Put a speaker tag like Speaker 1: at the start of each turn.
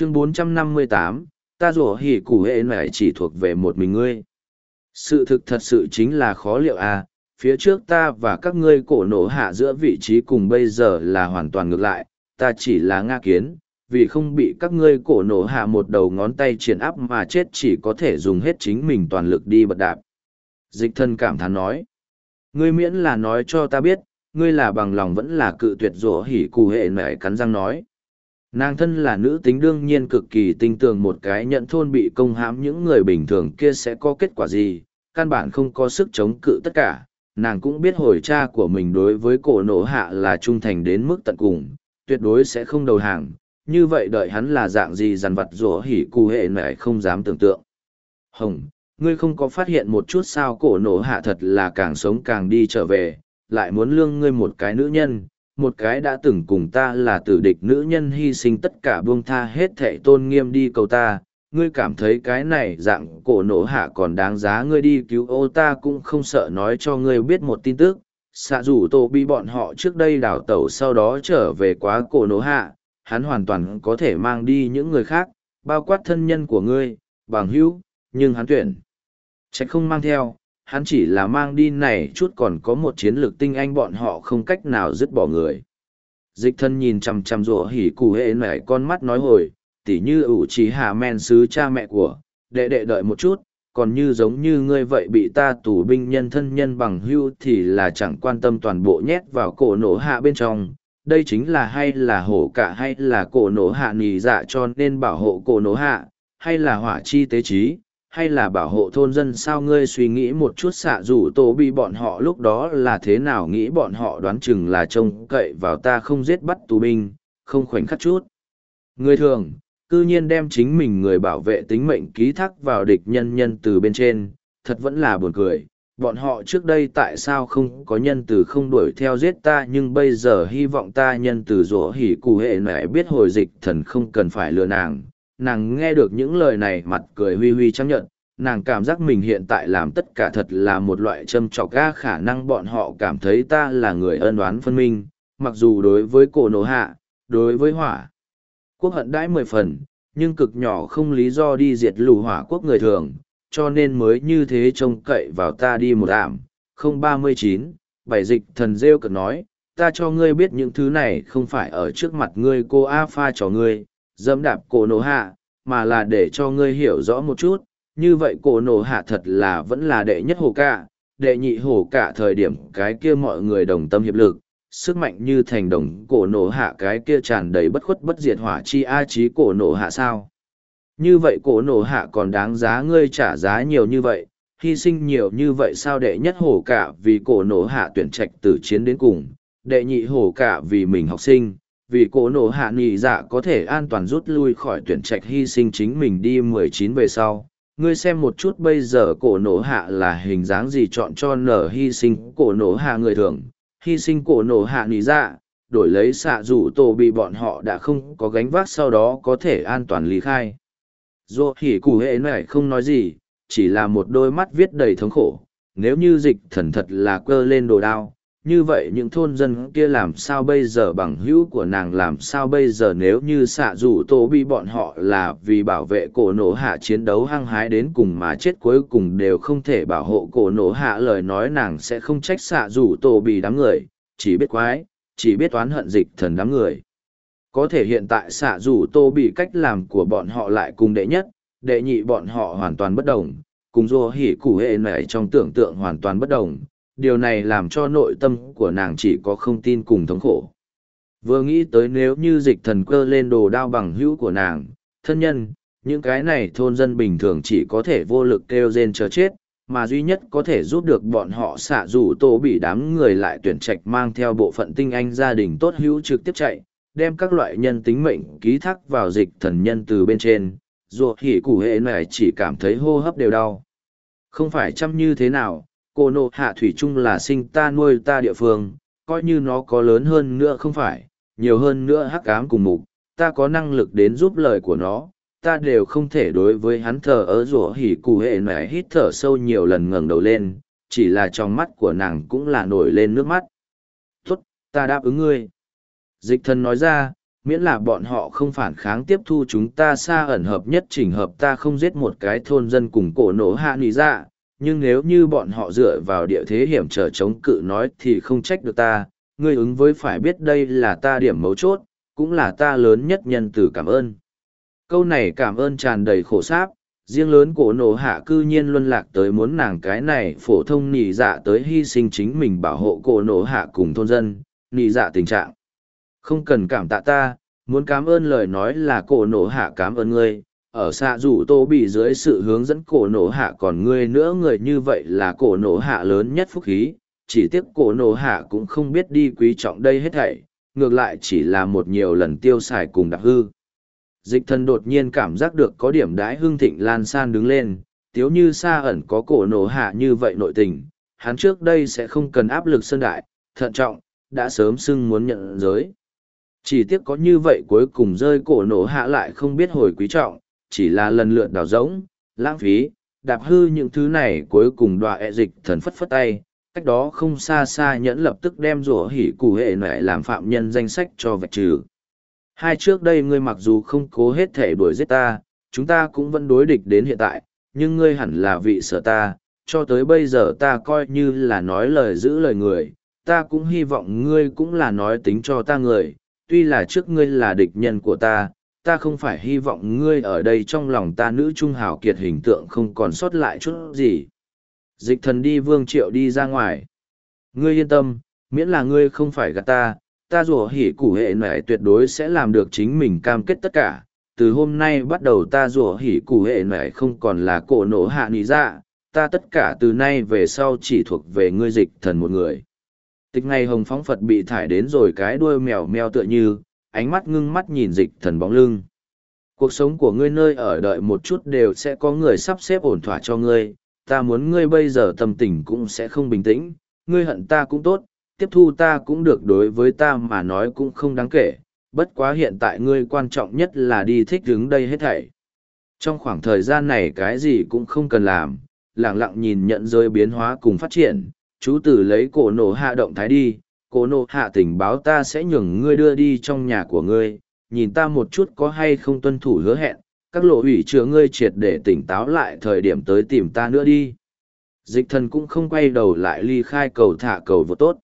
Speaker 1: chương 458, ta rủa hỉ củ hệ này chỉ thuộc về một mình ngươi. Sự thực thật sự chính là khó liệu à, phía trước ta và các ngươi cổ nổ hạ giữa vị trí cùng bây giờ là hoàn toàn ngược lại, ta chỉ là Nga kiến, vì không bị các ngươi cổ nổ hạ một đầu ngón tay triển áp mà chết chỉ có thể dùng hết chính mình toàn lực đi bật đạp. Dịch thân cảm thán nói, ngươi miễn là nói cho ta biết, ngươi là bằng lòng vẫn là cự tuyệt rủa hỉ cù hệ nảy cắn răng nói. Nàng thân là nữ tính đương nhiên cực kỳ tinh tường một cái nhận thôn bị công hãm những người bình thường kia sẽ có kết quả gì, căn bản không có sức chống cự tất cả. Nàng cũng biết hồi cha của mình đối với cổ nổ hạ là trung thành đến mức tận cùng, tuyệt đối sẽ không đầu hàng, như vậy đợi hắn là dạng gì dằn vặt rủa hỉ cụ hệ mẹ không dám tưởng tượng. Hồng, ngươi không có phát hiện một chút sao cổ nổ hạ thật là càng sống càng đi trở về, lại muốn lương ngươi một cái nữ nhân, một cái đã từng cùng ta là tử địch nữ nhân hy sinh tất cả buông tha hết thệ tôn nghiêm đi cầu ta, ngươi cảm thấy cái này dạng cổ nổ hạ còn đáng giá ngươi đi cứu ô ta cũng không sợ nói cho ngươi biết một tin tức. Xạ rủ tổ bị bọn họ trước đây đào tẩu sau đó trở về quá cổ nổ hạ, hắn hoàn toàn có thể mang đi những người khác, bao quát thân nhân của ngươi, bằng hữu, nhưng hắn tuyển. Trách không mang theo, hắn chỉ là mang đi này chút còn có một chiến lược tinh anh bọn họ không cách nào dứt bỏ người. Dịch thân nhìn chằm chằm rủa hỉ cụ hệ nảy con mắt nói hồi, tỉ như ủ trí hạ men sứ cha mẹ của, đệ đệ đợi một chút, còn như giống như ngươi vậy bị ta tù binh nhân thân nhân bằng hưu thì là chẳng quan tâm toàn bộ nhét vào cổ nổ hạ bên trong. Đây chính là hay là hổ cả hay là cổ nổ hạ nì dạ cho nên bảo hộ cổ nổ hạ, hay là hỏa chi tế trí, hay là bảo hộ thôn dân sao ngươi suy nghĩ một chút xạ rủ tổ bị bọn họ lúc đó là thế nào nghĩ bọn họ đoán chừng là trông cậy vào ta không giết bắt tù binh, không khoảnh khắc chút. Người thường, cư nhiên đem chính mình người bảo vệ tính mệnh ký thác vào địch nhân nhân từ bên trên, thật vẫn là buồn cười. Bọn họ trước đây tại sao không có nhân từ không đuổi theo giết ta nhưng bây giờ hy vọng ta nhân từ rủa hỉ cụ hệ mẹ biết hồi dịch thần không cần phải lừa nàng. Nàng nghe được những lời này mặt cười huy huy chấp nhận, nàng cảm giác mình hiện tại làm tất cả thật là một loại châm trọc ga khả năng bọn họ cảm thấy ta là người ân oán phân minh, mặc dù đối với cổ nổ hạ, đối với hỏa, quốc hận đãi mười phần, nhưng cực nhỏ không lý do đi diệt lù hỏa quốc người thường, cho nên mới như thế trông cậy vào ta đi một ảm. Không ba mươi chín, bảy dịch thần rêu cực nói, ta cho ngươi biết những thứ này không phải ở trước mặt ngươi cô A pha cho ngươi, dẫm đạp cổ nổ hạ, mà là để cho ngươi hiểu rõ một chút, như vậy cổ nổ hạ thật là vẫn là đệ nhất hồ cả, đệ nhị hồ cả thời điểm cái kia mọi người đồng tâm hiệp lực, sức mạnh như thành đồng cổ nổ hạ cái kia tràn đầy bất khuất bất diệt hỏa chi a trí cổ nổ hạ sao. Như vậy cổ nổ hạ còn đáng giá ngươi trả giá nhiều như vậy, hy sinh nhiều như vậy sao đệ nhất hổ cả vì cổ nổ hạ tuyển trạch từ chiến đến cùng, đệ nhị hổ cả vì mình học sinh, vì cổ nổ hạ nghỉ dạ có thể an toàn rút lui khỏi tuyển trạch hy sinh chính mình đi mười chín về sau. Ngươi xem một chút bây giờ cổ nổ hạ là hình dáng gì chọn cho nở hy sinh cổ nổ hạ người thường, hy sinh cổ nổ hạ nghỉ dạ, đổi lấy xạ rủ tổ bị bọn họ đã không có gánh vác sau đó có thể an toàn lý khai. dù hỉ cụ hệ này không nói gì, chỉ là một đôi mắt viết đầy thống khổ, nếu như dịch thần thật là cơ lên đồ đao. Như vậy những thôn dân kia làm sao bây giờ bằng hữu của nàng làm sao bây giờ nếu như xạ rủ tô bị bọn họ là vì bảo vệ cổ nổ hạ chiến đấu hăng hái đến cùng mà chết cuối cùng đều không thể bảo hộ cổ nổ hạ lời nói nàng sẽ không trách xạ rủ tô bị đám người, chỉ biết quái, chỉ biết toán hận dịch thần đám người. Có thể hiện tại xạ rủ tô bị cách làm của bọn họ lại cùng đệ nhất, đệ nhị bọn họ hoàn toàn bất đồng, cùng dô hỉ củ hệ này trong tưởng tượng hoàn toàn bất đồng. Điều này làm cho nội tâm của nàng chỉ có không tin cùng thống khổ. Vừa nghĩ tới nếu như dịch thần cơ lên đồ đao bằng hữu của nàng, thân nhân, những cái này thôn dân bình thường chỉ có thể vô lực kêu rên chờ chết, mà duy nhất có thể giúp được bọn họ xạ rủ tổ bị đám người lại tuyển trạch mang theo bộ phận tinh anh gia đình tốt hữu trực tiếp chạy, đem các loại nhân tính mệnh ký thác vào dịch thần nhân từ bên trên, ruột hỉ củ hệ này chỉ cảm thấy hô hấp đều đau. Không phải chăm như thế nào, cô nộ hạ thủy chung là sinh ta nuôi ta địa phương, coi như nó có lớn hơn nữa không phải, nhiều hơn nữa hắc ám cùng mục, ta có năng lực đến giúp lời của nó, ta đều không thể đối với hắn thờ ớ rủa hỉ cụ hệ mẹ hít thở sâu nhiều lần ngẩng đầu lên, chỉ là trong mắt của nàng cũng là nổi lên nước mắt. Tốt, ta đáp ứng ngươi. Dịch thần nói ra, miễn là bọn họ không phản kháng tiếp thu chúng ta xa ẩn hợp nhất chỉnh hợp ta không giết một cái thôn dân cùng cổ nổ hạ nỉ dạ nhưng nếu như bọn họ dựa vào địa thế hiểm trở chống cự nói thì không trách được ta, ngươi ứng với phải biết đây là ta điểm mấu chốt, cũng là ta lớn nhất nhân từ cảm ơn. Câu này cảm ơn tràn đầy khổ sáp, riêng lớn cổ nổ hạ cư nhiên luân lạc tới muốn nàng cái này phổ thông nỉ dạ tới hy sinh chính mình bảo hộ cổ nổ hạ cùng thôn dân nỉ dạ tình trạng. Không cần cảm tạ ta, muốn cảm ơn lời nói là cổ nổ hạ cảm ơn ngươi ở xạ rủ tô bị dưới sự hướng dẫn cổ nổ hạ còn ngươi nữa người như vậy là cổ nổ hạ lớn nhất phúc khí, chỉ tiếc cổ nổ hạ cũng không biết đi quý trọng đây hết thảy, ngược lại chỉ là một nhiều lần tiêu xài cùng đặc hư. Dịch thần đột nhiên cảm giác được có điểm đái hương thịnh lan san đứng lên, tiếu như xa ẩn có cổ nổ hạ như vậy nội tình, hắn trước đây sẽ không cần áp lực sơn đại, thận trọng, đã sớm xưng muốn nhận giới. Chỉ tiếc có như vậy cuối cùng rơi cổ nổ hạ lại không biết hồi quý trọng chỉ là lần lượt đào rỗng, lãng phí, đạp hư những thứ này cuối cùng đọa ẹ dịch thần phất phất tay, cách đó không xa xa nhẫn lập tức đem rủa hỉ cụ hệ nại làm phạm nhân danh sách cho vạch trừ. Hai trước đây ngươi mặc dù không cố hết thể đuổi giết ta, chúng ta cũng vẫn đối địch đến hiện tại, nhưng ngươi hẳn là vị sở ta, cho tới bây giờ ta coi như là nói lời giữ lời người, ta cũng hy vọng ngươi cũng là nói tính cho ta người, tuy là trước ngươi là địch nhân của ta ta không phải hy vọng ngươi ở đây trong lòng ta nữ trung hào kiệt hình tượng không còn sót lại chút gì. Dịch thần đi vương triệu đi ra ngoài. Ngươi yên tâm, miễn là ngươi không phải gạt ta ta rủa hỉ củ hệ nệ tuyệt đối sẽ làm được chính mình cam kết tất cả. Từ hôm nay bắt đầu ta rủa hỉ củ hệ nệ không còn là cổ nổ hạ nị dạ ta tất cả từ nay về sau chỉ thuộc về ngươi dịch thần một người. Tịch ngày hồng phóng phật bị thải đến rồi cái đuôi mèo meo tựa như ánh mắt ngưng mắt nhìn dịch thần bóng lưng. Cuộc sống của ngươi nơi ở đợi một chút đều sẽ có người sắp xếp ổn thỏa cho ngươi. Ta muốn ngươi bây giờ tâm tình cũng sẽ không bình tĩnh. Ngươi hận ta cũng tốt tiếp thu ta cũng được đối với ta mà nói cũng không đáng kể, bất quá hiện tại ngươi quan trọng nhất là đi thích đứng đây hết thảy. Trong khoảng thời gian này cái gì cũng không cần làm, lặng lặng nhìn nhận rơi biến hóa cùng phát triển, chú tử lấy cổ nổ hạ động thái đi, cô nô hạ tình báo ta sẽ nhường ngươi đưa đi trong nhà của ngươi, nhìn ta một chút có hay không tuân thủ hứa hẹn, các lộ ủy chứa ngươi triệt để tỉnh táo lại thời điểm tới tìm ta nữa đi. Dịch thần cũng không quay đầu lại ly khai cầu thả cầu vô tốt.